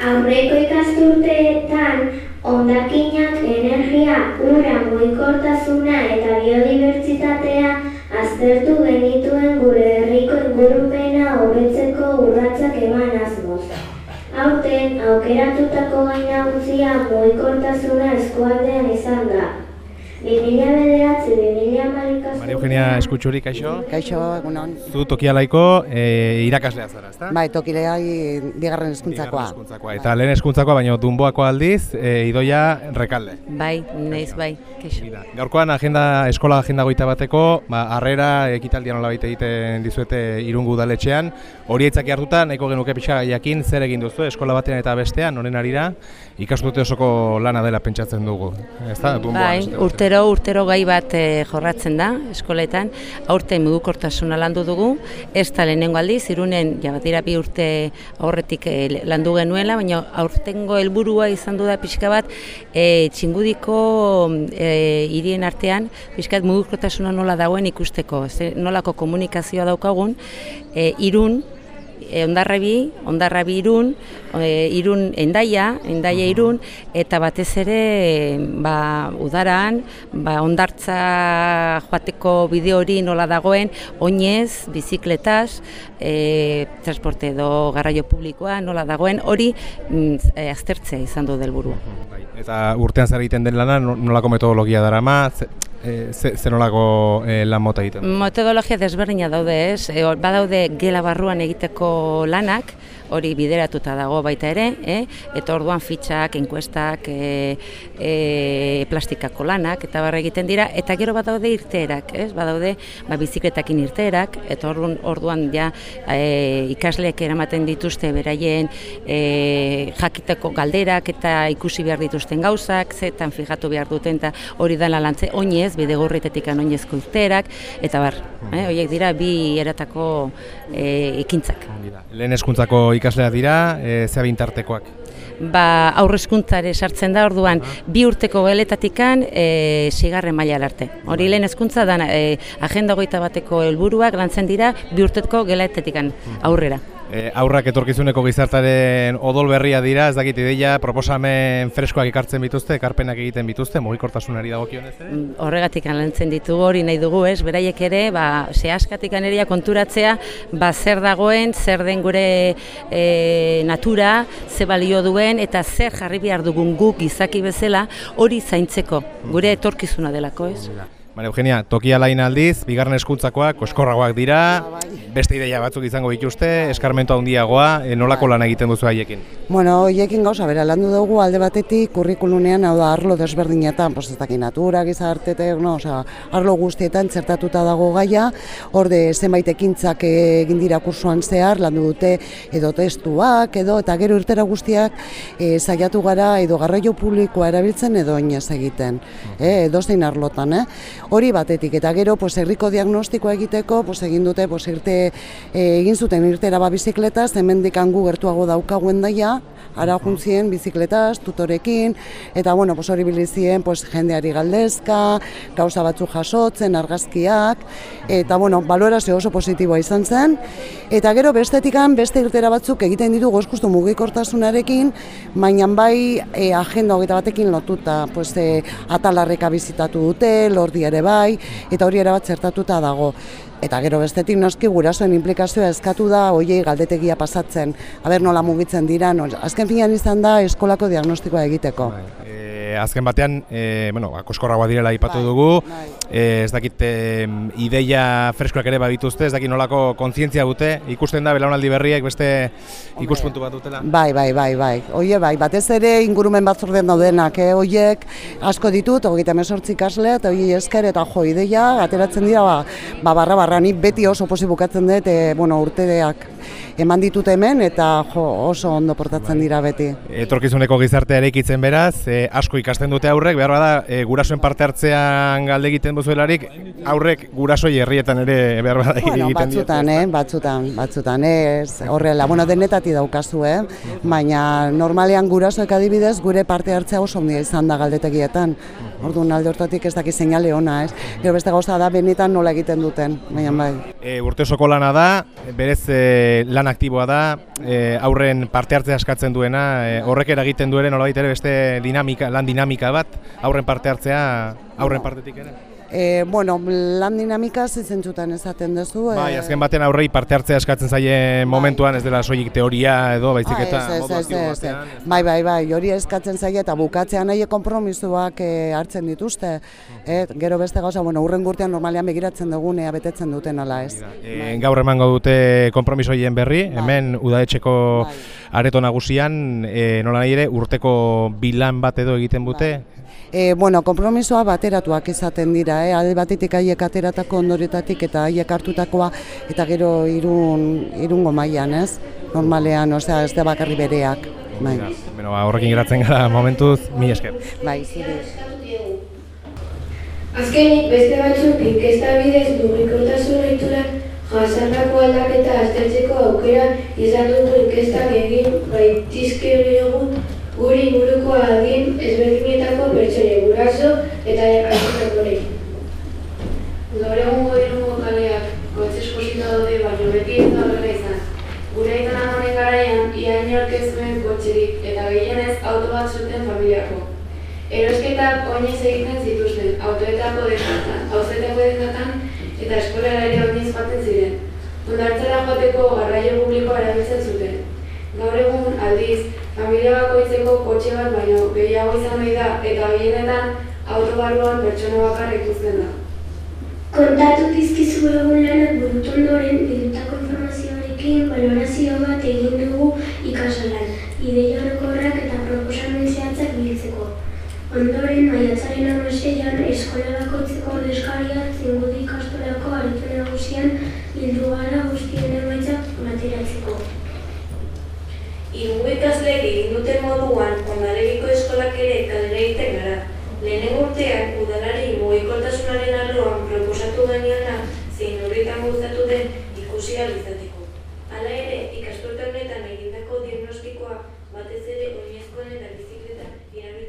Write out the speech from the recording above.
Aurreko ikasturteetan ondakinak, energia, ura, mugikortasuna eta biodibertsitatea aztertu genituen gure herriko ingurumena hobetzeko urratsak eman asmoz. Aurten aukeratutako gai nagusia mugikortasuna eskualdean izan da. 2009-2010 Maria Eugenia Eskutxuri, kaixo? Kaixo, egunon. Zu tokialaiko e, irakaslea zara, ezta? Bai, tokilea bigarren hezkuntzakoa. Bigarren hezkuntzakoa. Eta lehen hezkuntzakoa, baina dunboako aldiz, e, idoia rekalde. Bai, neiz bai, Mira, Gaurkoan agenda, eskola agenda goita bateko, ba, harrera ekitaldian nola baita egiten dizuete irungu udaletxean. Hori eitzaki hartuta, nahiko genuke pixka jakin zer egin duzu eskola batean eta bestean, noren arira, ikasturte osoko lana dela pentsatzen dugu. Ezta? Bai, urtero, urtero gai bat eh, jorratzen da eskoletan, aurten mudukortasuna landu dugu, ez da lehenengo aldiz, irunen, ja bat dira bi urte aurretik eh, landu genuela, baina aurtengo helburua izan du da pixka bat, eh, txingudiko eh, hirien artean, pixka bat mudukortasuna nola dagoen ikusteko, ze, nolako komunikazioa daukagun, eh, irun, e, ondarrabi, ondarrabi irun, e, irun endaia, endaia irun, eta batez ere ba, udaran, ba, ondartza joateko bide hori nola dagoen, oinez, bizikletaz, e, transporte edo garraio publikoa nola dagoen, hori e, aztertzea izan du delburua. Bai, Eta urtean zer egiten den lana, no- nolako metodologia darama, ze, e, ze, ze nolako e, lan mota egiten? Metodologia desberdina daude ez, e, badaude gela barruan egiteko lanak, hori bideratuta dago baita ere, eh? eta orduan fitxak, enkuestak, e, e, plastikako lanak, eta barra egiten dira, eta gero badaude irteerak, ez? badaude ba, bizikletakin irteerak, eta orduan, orduan ja e, ikasleek eramaten dituzte beraien e, jakiteko galderak eta ikusi behar dituzten gauzak, zetan fijatu behar duten, eta hori dela lantze, oinez, bidegorritetik oinezko irteerak, eta bar, eh? horiek dira bi eratako e, ekintzak. Lehen hezkuntzako ikasleak dira, e, zea bintartekoak. ba, aurrezkuntzare sartzen da orduan bi urteko geletatikan e, sigarren maila arte. Hori lehen hezkuntza da e, agenda hogeita bateko helburuak lantzen dira bi urteko geletatikan aurrera. E, aurrak etorkizuneko gizartaren odol berria dira, ez dakit ideia, proposamen freskoak ekartzen bituzte, ekarpenak egiten bituzte, mugikortasunari dagokionez ere? Mm, Horregatik lantzen ditugu hori nahi dugu, ez? Beraiek ere, ba, zehaskatik aneria konturatzea, ba, zer dagoen, zer den gure e, natura, ze balio duen, eta zer jarri behar dugun guk gizaki bezala, hori zaintzeko, gure etorkizuna delako, ez? Maria Eugenia, tokia lain aldiz, bigarren eskuntzakoak, koskorragoak dira, beste ideia batzuk izango dituzte, eskarmentu handiagoa, e, nolako lan egiten duzu haiekin? Bueno, hoiekin gauza, bera, landu dugu alde batetik kurrikulunean, hau da, arlo desberdinetan, dakit natura, gizartetek, no, osea, arlo guztietan txertatuta dago gaia, horde zenbait ekintzak egin dira kursuan zehar, landu dute edo testuak, edo, eta gero irtera guztiak e, saiatu gara edo garraio publikoa erabiltzen edo oinez egiten, eh, edo zein arlotan, eh? Hori batetik, eta gero, pues, herriko diagnostikoa egiteko, pues, egin dute, pues, irte, e, egin zuten irtera ba bizikletaz, hemendik hangu gertuago daukaguen daia, ara juntzien bizikletaz, tutorekin, eta bueno, pues, hori bilizien pues, jendeari galdezka, gauza batzuk jasotzen, argazkiak, eta bueno, balorazio oso positiboa izan zen, eta gero bestetikan beste irtera batzuk egiten ditu gozkustu mugikortasunarekin, baina bai e, agenda hogeita batekin lotuta, pues, e, atalarreka bizitatu dute, lordi ere bai, eta hori erabat zertatuta dago. Eta gero bestetik noski gurasoen implikazioa eskatu da hoiei galdetegia pasatzen, aber nola mugitzen dira, no, azken finean izan da eskolako diagnostikoa egiteko. E, azken batean, e, bueno, ba, koskorragoa direla aipatu Bai, dugu, bai. e, ez dakit e, ideia freskoak ere badituzte, ez dakit nolako kontzientzia dute, ikusten da belaunaldi berriek beste ikuspuntu bat dutela. Bai, bai, bai, bai. Oie, bai, batez ere ingurumen batzorden daudenak, eh? Oiek asko ditut, hogeita mesortzi ikasle, eta oiei esker eta jo ideia, ateratzen dira, ba, ba barra barra, ni beti oso posi bukatzen dut, e, bueno, urteak eman ditut hemen, eta jo, oso ondo portatzen dira beti. Etorkizuneko gizartea eraikitzen beraz, e, asko ikasten dute aurrek, behar bada e, gurasoen parte hartzean galde egiten duzuelarik, aurrek gurasoi herrietan ere behar bada Bueno, egiten batzutan, eh, batzutan, batzutan, ez, horrela, bueno, denetati daukazu, eh, baina normalean gurasoek adibidez gure parte hartzea oso ondia izan da galdetegietan. Orduan alde hortatik ez daki seinale ona, ez. Gero beste gauza da benetan nola egiten duten, baina bai. E, urte osoko lana da, berez e, lan aktiboa da, e, aurren parte hartzea eskatzen duena, e, horrek eragiten duere nolabait ere beste dinamika, lan dinamika bat, aurren parte hartzea, aurren partetik ere. E, bueno, lan dinamika zizentzutan esaten duzu. Bai, e, azken baten aurrei parte hartzea eskatzen zaie momentuan, ez dela soilik teoria edo baizik Ah, eta ez, ez, ez, ez, batean. Bai, bai, bai, hori eskatzen zaie eta bukatzean nahi konpromisoak eh, hartzen dituzte. Eh, gero beste gauza, bueno, urren gurtean normalean begiratzen dugunea betetzen duten ala ez. E, gaur emango dute konpromisoien berri, hemen udaetxeko Bai. areto nagusian, e, nola nahi ere, urteko bilan bat edo egiten dute, E, bueno, konpromisoa bateratuak izaten dira, eh? alde batetik haiek ateratako ondoretatik eta haiek hartutakoa eta gero irun, irungo mailan, ez? Normalean, osea, ez da bakarri bereak. Bai, Beno, ba, horrekin geratzen gara momentuz, mi esker. bai, zuri. Azkenik beste batzuk inkesta bidez mugikortasun ohiturak jasandako aldaketa aztertzeko aukera izan dugu inkestak egin baitizkiogu guri inguruko adin ezberdinetako pertsone guraso eta argitakorei. Gaur egungo irungo kaleak daude baino beti ez da horrela izan. Gure aitan amonen garaian, ia inork ez zuen kotxerik eta gehienez auto bat zuten familiako. Erosketak oinez egiten zituzten, autoetako denatan, auzetako denatan eta eskolara ere oinez joaten ziren. Ondartzara joateko garraio publikoa erabiltzen zuten. Gaur egun aldiz, familia bakoitzeko kotxe bat baino gehiago izan nahi da eta gehienetan auto barruan pertsona bakar ikusten da. Kontatu dizkizu egun lanak burutu ondoren bildutako informazioarekin balorazio bat egin dugu ikasolan, ideia orokorrak eta proposamen zehatzak biltzeko. Ondoren, maiatzaren amaseian eskola bakoitzeko ordezkariak zingudi ikastolako areto nagusian bildu gara guztien emaitzak bateratzeko. Irungo ikasleek egin duten moduan, ondaregiko eskolak ere kalera egiten gara. Lehenengo urtean, udalari mugikortasunaren arloan aurkeztu geniona zein neurritan gauzatu den ikusi izateko. Hala ere, ikasturte honetan egindako diagnostikoa batez ere oinezkoen eta